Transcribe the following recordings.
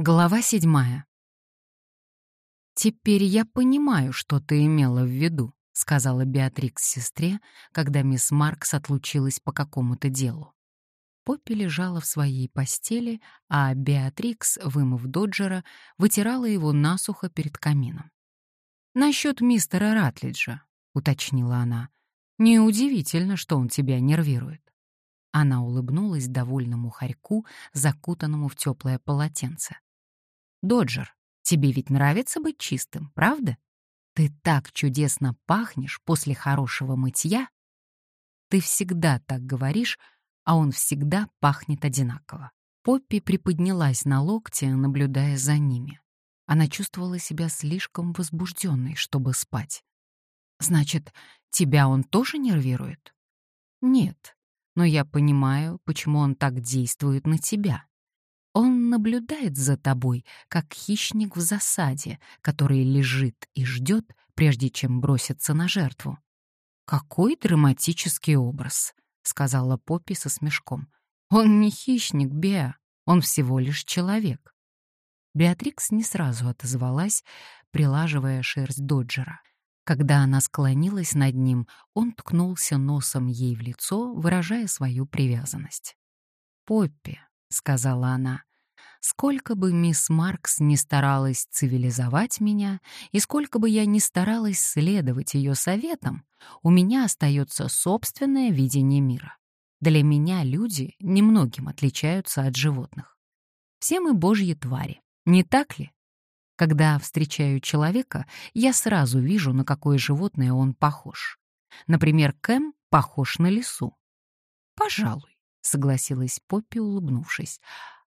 Глава седьмая. «Теперь я понимаю, что ты имела в виду», — сказала Беатрикс сестре, когда мисс Маркс отлучилась по какому-то делу. Поппи лежала в своей постели, а Беатрикс, вымыв Доджера, вытирала его насухо перед камином. «Насчет мистера Ратлиджа», — уточнила она. «Неудивительно, что он тебя нервирует». Она улыбнулась довольному хорьку, закутанному в теплое полотенце. Доджер, тебе ведь нравится быть чистым, правда? Ты так чудесно пахнешь после хорошего мытья. Ты всегда так говоришь, а он всегда пахнет одинаково. Поппи приподнялась на локте, наблюдая за ними. Она чувствовала себя слишком возбужденной, чтобы спать. «Значит, тебя он тоже нервирует?» «Нет, но я понимаю, почему он так действует на тебя. Он наблюдает за тобой, как хищник в засаде, который лежит и ждет, прежде чем броситься на жертву. «Какой драматический образ», — сказала Поппи со смешком. «Он не хищник, Беа, он всего лишь человек». Беатрикс не сразу отозвалась, прилаживая шерсть Доджера. Когда она склонилась над ним, он ткнулся носом ей в лицо, выражая свою привязанность. «Поппи», — сказала она, Сколько бы мисс Маркс не старалась цивилизовать меня, и сколько бы я ни старалась следовать ее советам, у меня остается собственное видение мира. Для меня люди немногим отличаются от животных. Все мы божьи твари, не так ли? Когда встречаю человека, я сразу вижу, на какое животное он похож. Например, Кэм похож на лису. «Пожалуй», — согласилась Поппи, улыбнувшись.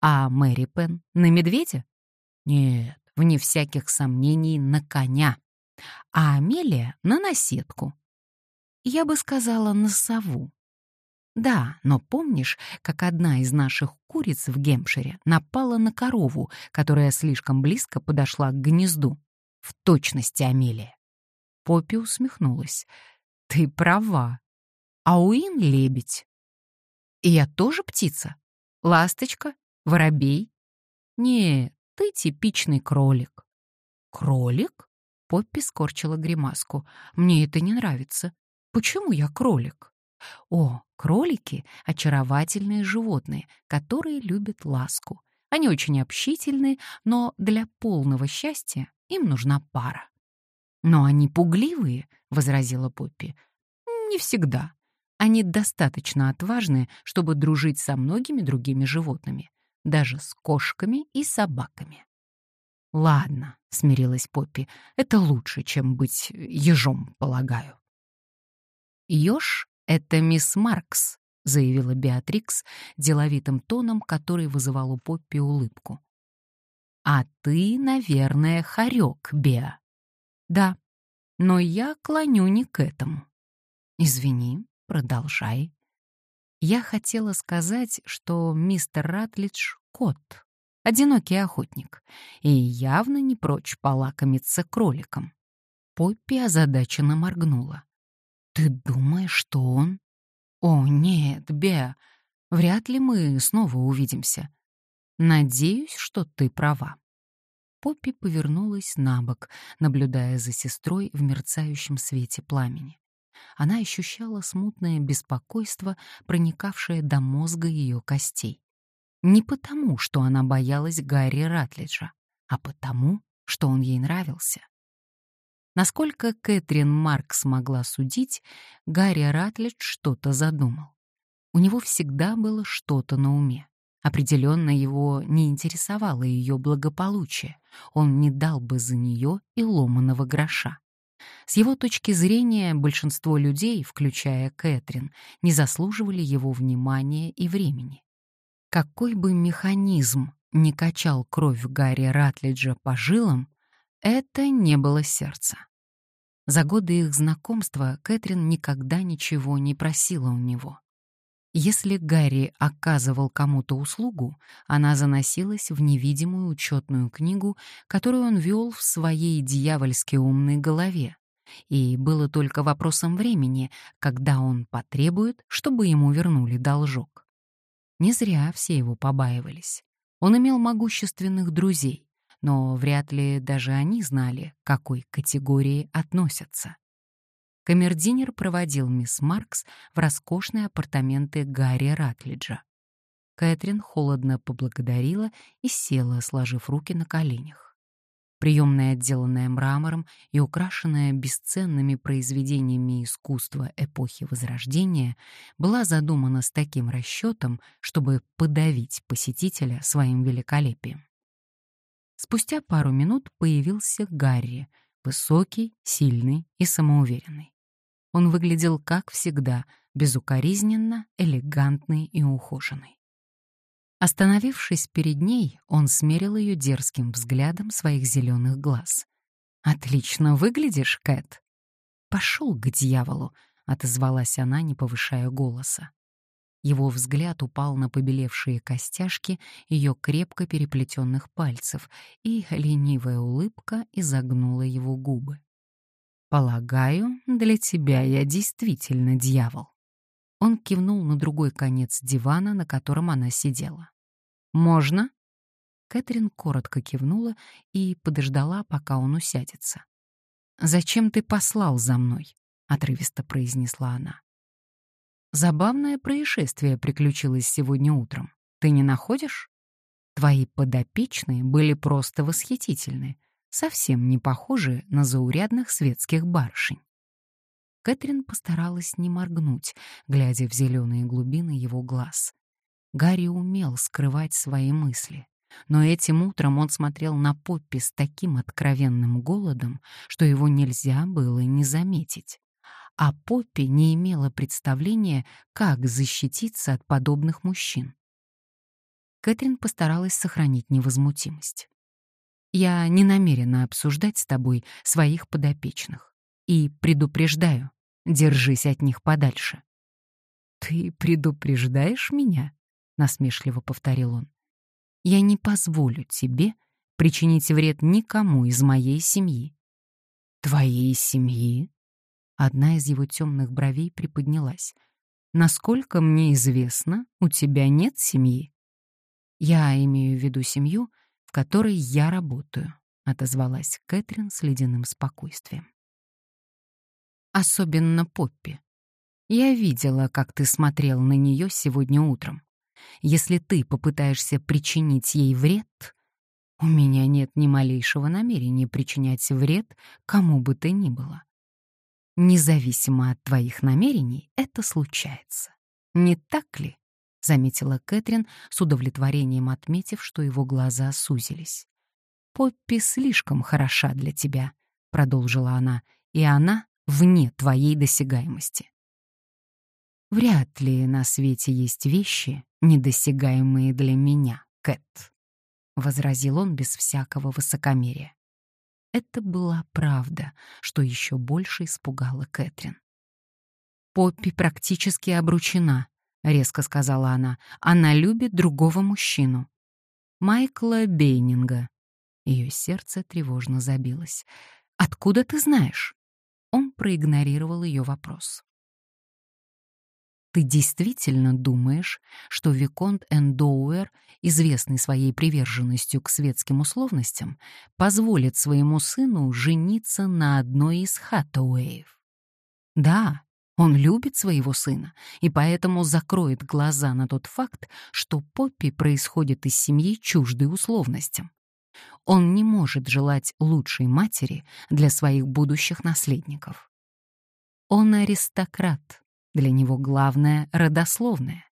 А Мэри Пен на медведя? Нет, вне всяких сомнений, на коня. А Амелия — на наседку. Я бы сказала, на сову. Да, но помнишь, как одна из наших куриц в Гемпшире напала на корову, которая слишком близко подошла к гнезду? В точности, Амелия. Поппи усмехнулась. Ты права. А Уин — лебедь. И я тоже птица? Ласточка? Воробей? Не, ты типичный кролик. Кролик? Поппи скорчила гримаску. Мне это не нравится. Почему я кролик? О, кролики — очаровательные животные, которые любят ласку. Они очень общительны, но для полного счастья им нужна пара. «Но они пугливые», — возразила Поппи. «Не всегда. Они достаточно отважны, чтобы дружить со многими другими животными даже с кошками и собаками. «Ладно», — смирилась Поппи, — «это лучше, чем быть ежом, полагаю». «Еж — это мисс Маркс», — заявила Беатрикс деловитым тоном, который вызывал у Поппи улыбку. «А ты, наверное, хорек, Беа». «Да, но я клоню не к этому». «Извини, продолжай», я хотела сказать, что мистер Ратлидж — кот, одинокий охотник, и явно не прочь полакомиться кроликом. Поппи озадаченно моргнула. «Ты думаешь, что он?» «О, нет, Беа, вряд ли мы снова увидимся. Надеюсь, что ты права». Поппи повернулась на бок, наблюдая за сестрой в мерцающем свете пламени она ощущала смутное беспокойство, проникавшее до мозга ее костей. Не потому, что она боялась Гарри Ратлиджа, а потому, что он ей нравился. Насколько Кэтрин Маркс могла судить, Гарри Ратлидж что-то задумал. У него всегда было что-то на уме. Определенно его не интересовало ее благополучие, он не дал бы за нее и ломаного гроша. С его точки зрения, большинство людей, включая Кэтрин, не заслуживали его внимания и времени. Какой бы механизм ни качал кровь Гарри Ратлиджа по жилам, это не было сердца. За годы их знакомства Кэтрин никогда ничего не просила у него. Если Гарри оказывал кому-то услугу, она заносилась в невидимую учетную книгу, которую он вел в своей дьявольски умной голове, и было только вопросом времени, когда он потребует, чтобы ему вернули должок. Не зря все его побаивались. Он имел могущественных друзей, но вряд ли даже они знали, к какой категории относятся. Камердинер проводил мисс Маркс в роскошные апартаменты Гарри Ратлиджа. Кэтрин холодно поблагодарила и села, сложив руки на коленях. Приемная, отделанная мрамором и украшенная бесценными произведениями искусства эпохи Возрождения, была задумана с таким расчетом, чтобы подавить посетителя своим великолепием. Спустя пару минут появился Гарри, высокий, сильный и самоуверенный. Он выглядел, как всегда, безукоризненно, элегантный и ухоженный. Остановившись перед ней, он смерил ее дерзким взглядом своих зеленых глаз. «Отлично выглядишь, Кэт!» «Пошел к дьяволу!» — отозвалась она, не повышая голоса. Его взгляд упал на побелевшие костяшки ее крепко переплетенных пальцев, и ленивая улыбка изогнула его губы. «Полагаю, для тебя я действительно дьявол». Он кивнул на другой конец дивана, на котором она сидела. «Можно?» Кэтрин коротко кивнула и подождала, пока он усядется. «Зачем ты послал за мной?» — отрывисто произнесла она. «Забавное происшествие приключилось сегодня утром. Ты не находишь? Твои подопечные были просто восхитительны, совсем не похожи на заурядных светских барышень. Кэтрин постаралась не моргнуть, глядя в зеленые глубины его глаз. Гарри умел скрывать свои мысли. Но этим утром он смотрел на Поппи с таким откровенным голодом, что его нельзя было не заметить. А Поппи не имела представления, как защититься от подобных мужчин. Кэтрин постаралась сохранить невозмутимость. «Я не намерена обсуждать с тобой своих подопечных. И предупреждаю, Держись от них подальше. Ты предупреждаешь меня? насмешливо повторил он. Я не позволю тебе причинить вред никому из моей семьи. Твоей семьи? Одна из его темных бровей приподнялась. Насколько мне известно, у тебя нет семьи. Я имею в виду семью, в которой я работаю, отозвалась Кэтрин с ледяным спокойствием особенно Поппи. Я видела, как ты смотрел на нее сегодня утром. Если ты попытаешься причинить ей вред, у меня нет ни малейшего намерения причинять вред кому бы то ни было. Независимо от твоих намерений, это случается. Не так ли? Заметила Кэтрин с удовлетворением отметив, что его глаза сузились. Поппи слишком хороша для тебя, продолжила она, и она вне твоей досягаемости. Вряд ли на свете есть вещи, недосягаемые для меня, Кэт, возразил он без всякого высокомерия. Это была правда, что еще больше испугало Кэтрин. Поппи практически обручена, резко сказала она. Она любит другого мужчину. Майкла Бейнинга. Ее сердце тревожно забилось. Откуда ты знаешь? Он проигнорировал ее вопрос. «Ты действительно думаешь, что Виконт Эндоуэр, известный своей приверженностью к светским условностям, позволит своему сыну жениться на одной из Хаттауэев? Да, он любит своего сына и поэтому закроет глаза на тот факт, что Поппи происходит из семьи чуждой условностям. Он не может желать лучшей матери для своих будущих наследников. Он аристократ, для него главное — родословное.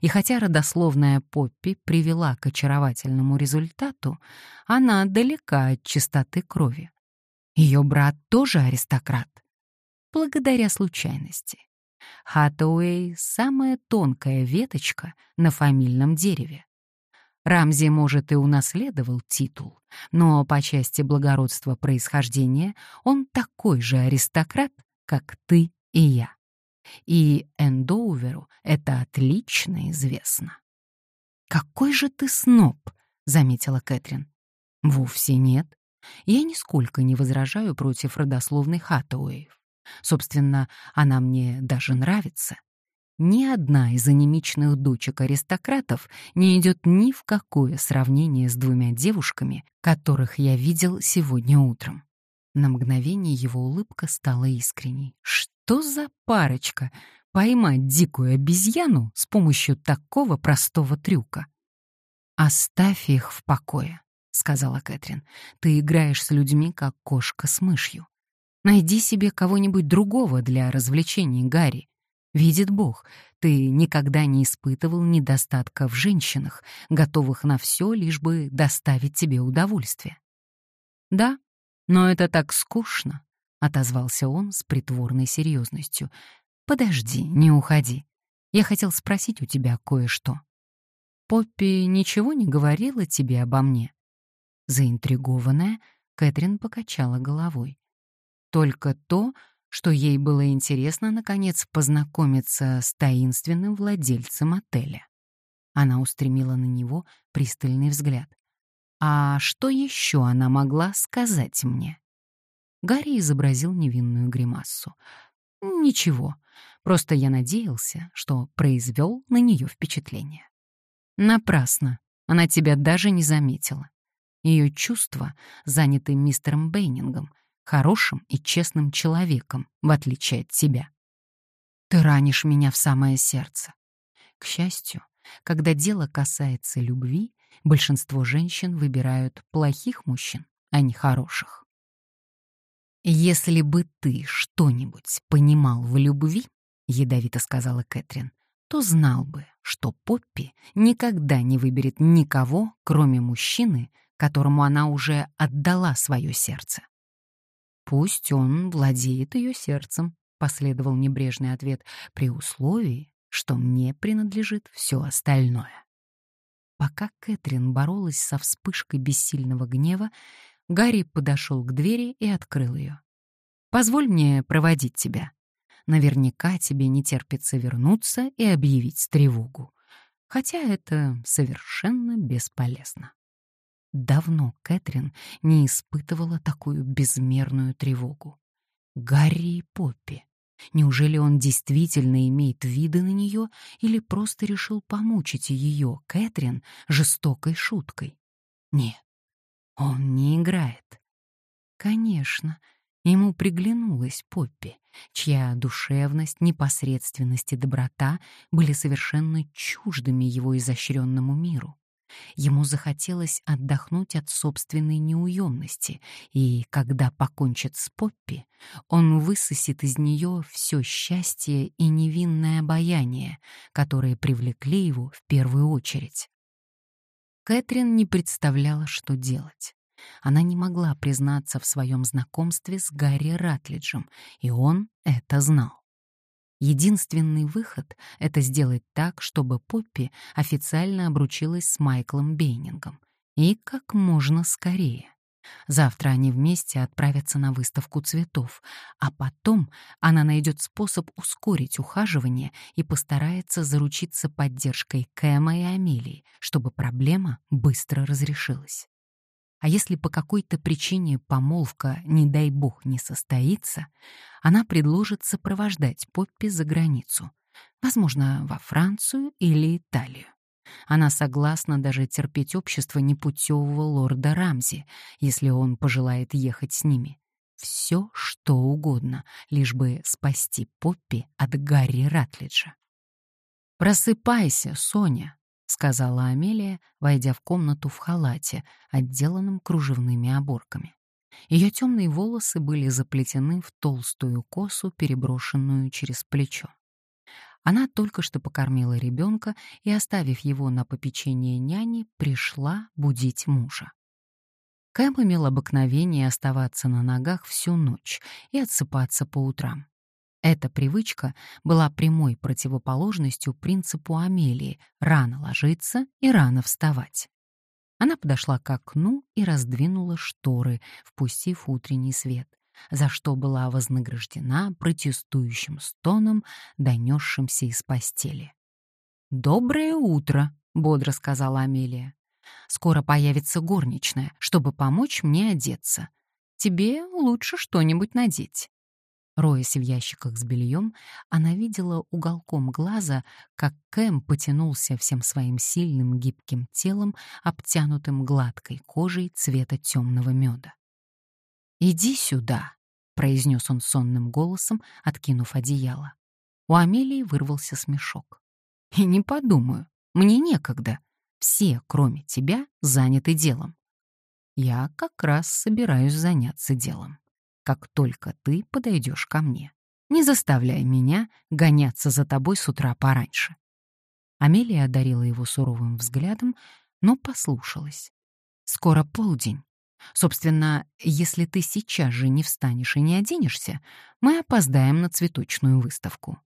И хотя родословная Поппи привела к очаровательному результату, она далека от чистоты крови. Ее брат тоже аристократ. Благодаря случайности. Хаттауэй — самая тонкая веточка на фамильном дереве. Рамзи, может, и унаследовал титул, но по части благородства происхождения он такой же аристократ, как ты и я. И Эндоуверу это отлично известно. «Какой же ты сноб!» — заметила Кэтрин. «Вовсе нет. Я нисколько не возражаю против родословной Хаттауэев. Собственно, она мне даже нравится. Ни одна из анемичных дочек аристократов не идет ни в какое сравнение с двумя девушками, которых я видел сегодня утром. На мгновение его улыбка стала искренней. Что за парочка? Поймать дикую обезьяну с помощью такого простого трюка. «Оставь их в покое», — сказала Кэтрин. «Ты играешь с людьми, как кошка с мышью. Найди себе кого-нибудь другого для развлечений, Гарри. Видит Бог, ты никогда не испытывал недостатка в женщинах, готовых на все, лишь бы доставить тебе удовольствие. Да, но это так скучно, отозвался он с притворной серьезностью. Подожди, не уходи. Я хотел спросить у тебя кое-что. Поппи ничего не говорила тебе обо мне? Заинтригованная, Кэтрин покачала головой. Только то, что ей было интересно, наконец, познакомиться с таинственным владельцем отеля. Она устремила на него пристальный взгляд. «А что еще она могла сказать мне?» Гарри изобразил невинную гримассу. «Ничего, просто я надеялся, что произвел на нее впечатление». «Напрасно, она тебя даже не заметила. Ее чувства заняты мистером Бейнингом, хорошим и честным человеком, в отличие от тебя. Ты ранишь меня в самое сердце. К счастью, когда дело касается любви, большинство женщин выбирают плохих мужчин, а не хороших. «Если бы ты что-нибудь понимал в любви, — ядовито сказала Кэтрин, — то знал бы, что Поппи никогда не выберет никого, кроме мужчины, которому она уже отдала свое сердце. Пусть он владеет ее сердцем, последовал небрежный ответ, при условии, что мне принадлежит все остальное. Пока Кэтрин боролась со вспышкой бессильного гнева, Гарри подошел к двери и открыл ее. «Позволь мне проводить тебя. Наверняка тебе не терпится вернуться и объявить тревогу. Хотя это совершенно бесполезно». Давно Кэтрин не испытывала такую безмерную тревогу. Гарри и Поппи. Неужели он действительно имеет виды на нее или просто решил помучить ее, Кэтрин, жестокой шуткой? Нет, он не играет. Конечно, ему приглянулась Поппи, чья душевность, непосредственность и доброта были совершенно чуждыми его изощренному миру. Ему захотелось отдохнуть от собственной неуемности, и когда покончит с Поппи, он высосет из нее все счастье и невинное обаяние, которые привлекли его в первую очередь. Кэтрин не представляла, что делать. Она не могла признаться в своем знакомстве с Гарри Ратлиджем, и он это знал. Единственный выход — это сделать так, чтобы Поппи официально обручилась с Майклом Бейнингом. И как можно скорее. Завтра они вместе отправятся на выставку цветов, а потом она найдет способ ускорить ухаживание и постарается заручиться поддержкой Кэма и Амелии, чтобы проблема быстро разрешилась. А если по какой-то причине помолвка, не дай бог, не состоится, она предложит сопровождать Поппи за границу, возможно, во Францию или Италию. Она согласна даже терпеть общество непутевого лорда Рамзи, если он пожелает ехать с ними. Все, что угодно, лишь бы спасти Поппи от Гарри Ратлиджа. «Просыпайся, Соня», — сказала Амелия, войдя в комнату в халате, отделанном кружевными оборками. Ее темные волосы были заплетены в толстую косу, переброшенную через плечо. Она только что покормила ребенка и, оставив его на попечение няни, пришла будить мужа. Кэм имел обыкновение оставаться на ногах всю ночь и отсыпаться по утрам. Эта привычка была прямой противоположностью принципу Амелии рано ложиться и рано вставать. Она подошла к окну и раздвинула шторы, впустив утренний свет, за что была вознаграждена протестующим стоном, донесшимся из постели. «Доброе утро», — бодро сказала Амелия. «Скоро появится горничная, чтобы помочь мне одеться. Тебе лучше что-нибудь надеть». Роясь в ящиках с бельем, она видела уголком глаза, как Кэм потянулся всем своим сильным гибким телом, обтянутым гладкой кожей цвета темного меда. «Иди сюда», — произнес он сонным голосом, откинув одеяло. У Амелии вырвался смешок. «И не подумаю, мне некогда. Все, кроме тебя, заняты делом. Я как раз собираюсь заняться делом как только ты подойдешь ко мне. Не заставляй меня гоняться за тобой с утра пораньше». Амелия одарила его суровым взглядом, но послушалась. «Скоро полдень. Собственно, если ты сейчас же не встанешь и не оденешься, мы опоздаем на цветочную выставку».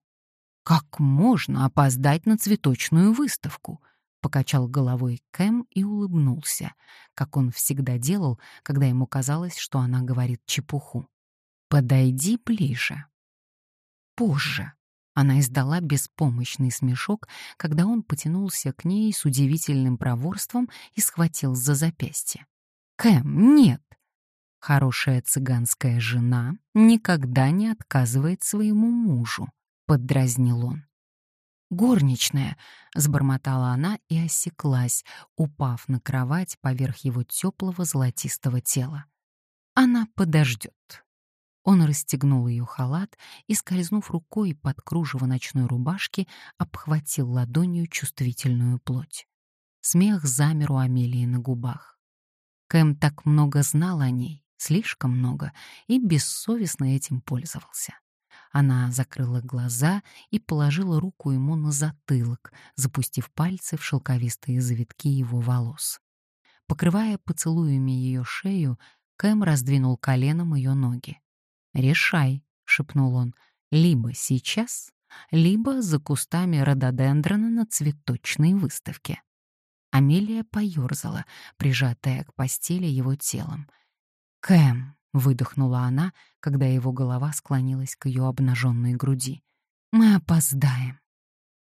«Как можно опоздать на цветочную выставку?» Покачал головой Кэм и улыбнулся, как он всегда делал, когда ему казалось, что она говорит чепуху. «Подойди ближе». «Позже», — она издала беспомощный смешок, когда он потянулся к ней с удивительным проворством и схватил за запястье. «Кэм, нет!» Хорошая цыганская жена никогда не отказывает своему мужу, — поддразнил он. «Горничная!» — сбормотала она и осеклась, упав на кровать поверх его теплого золотистого тела. «Она подождет». Он расстегнул ее халат и, скользнув рукой под кружево ночной рубашки, обхватил ладонью чувствительную плоть. Смех замер у Амелии на губах. Кэм так много знал о ней, слишком много, и бессовестно этим пользовался. Она закрыла глаза и положила руку ему на затылок, запустив пальцы в шелковистые завитки его волос. Покрывая поцелуями ее шею, Кэм раздвинул коленом ее ноги. «Решай», — шепнул он, — «либо сейчас, либо за кустами рододендрона на цветочной выставке». Амелия поёрзала, прижатая к постели его телом. «Кэм», выдохнула она, когда его голова склонилась к ее обнаженной груди. Мы опоздаем.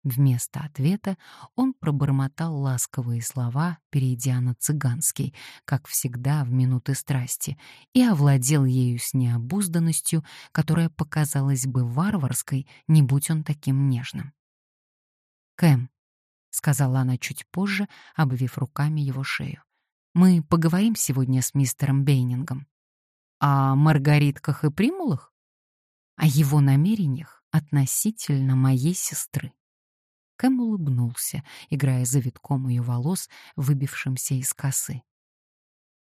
Вместо ответа он пробормотал ласковые слова, перейдя на цыганский, как всегда в минуты страсти, и овладел ею с необузданностью, которая показалась бы варварской, не будь он таким нежным. «Кэм», — сказала она чуть позже, обвив руками его шею, — «мы поговорим сегодня с мистером Бейнингом». О маргаритках и примулах? О его намерениях относительно моей сестры. Кэм улыбнулся, играя завитком ее волос, выбившимся из косы.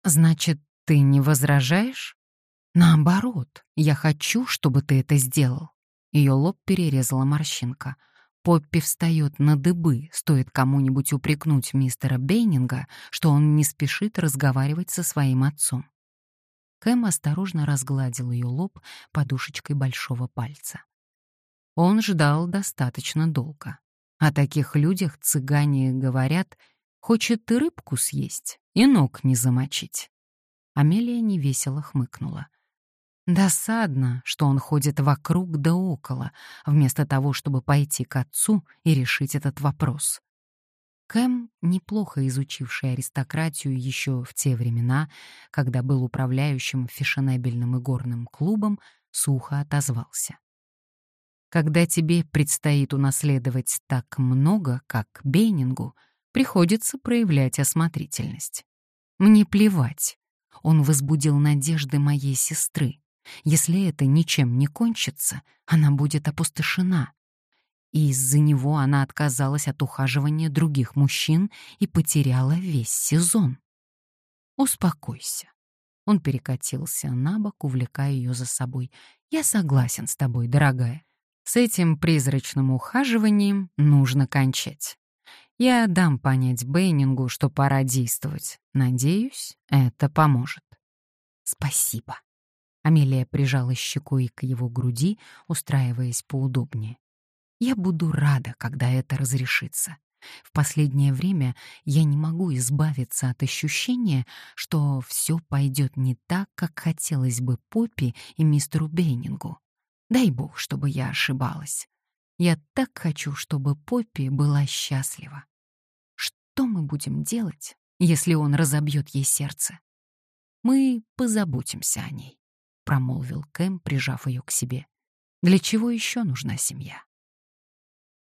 «Значит, ты не возражаешь?» «Наоборот, я хочу, чтобы ты это сделал». Ее лоб перерезала морщинка. Поппи встает на дыбы, стоит кому-нибудь упрекнуть мистера Бейнинга, что он не спешит разговаривать со своим отцом. Кэм осторожно разгладил ее лоб подушечкой большого пальца. Он ждал достаточно долго. О таких людях цыгане говорят, хочет и рыбку съесть, и ног не замочить. Амелия невесело хмыкнула. Досадно, что он ходит вокруг да около, вместо того, чтобы пойти к отцу и решить этот вопрос. Кэм, неплохо изучивший аристократию еще в те времена, когда был управляющим фешенебельным игорным клубом, сухо отозвался. Когда тебе предстоит унаследовать так много, как Бейнингу, приходится проявлять осмотрительность. Мне плевать. Он возбудил надежды моей сестры. Если это ничем не кончится, она будет опустошена и из-за него она отказалась от ухаживания других мужчин и потеряла весь сезон. «Успокойся». Он перекатился на бок, увлекая ее за собой. «Я согласен с тобой, дорогая. С этим призрачным ухаживанием нужно кончать. Я дам понять Бейнингу, что пора действовать. Надеюсь, это поможет». «Спасибо». Амелия прижала щекой к его груди, устраиваясь поудобнее. Я буду рада, когда это разрешится. В последнее время я не могу избавиться от ощущения, что все пойдет не так, как хотелось бы Поппи и мистеру Бейнингу. Дай бог, чтобы я ошибалась. Я так хочу, чтобы Поппи была счастлива. Что мы будем делать, если он разобьет ей сердце? Мы позаботимся о ней, промолвил Кэм, прижав ее к себе. Для чего еще нужна семья?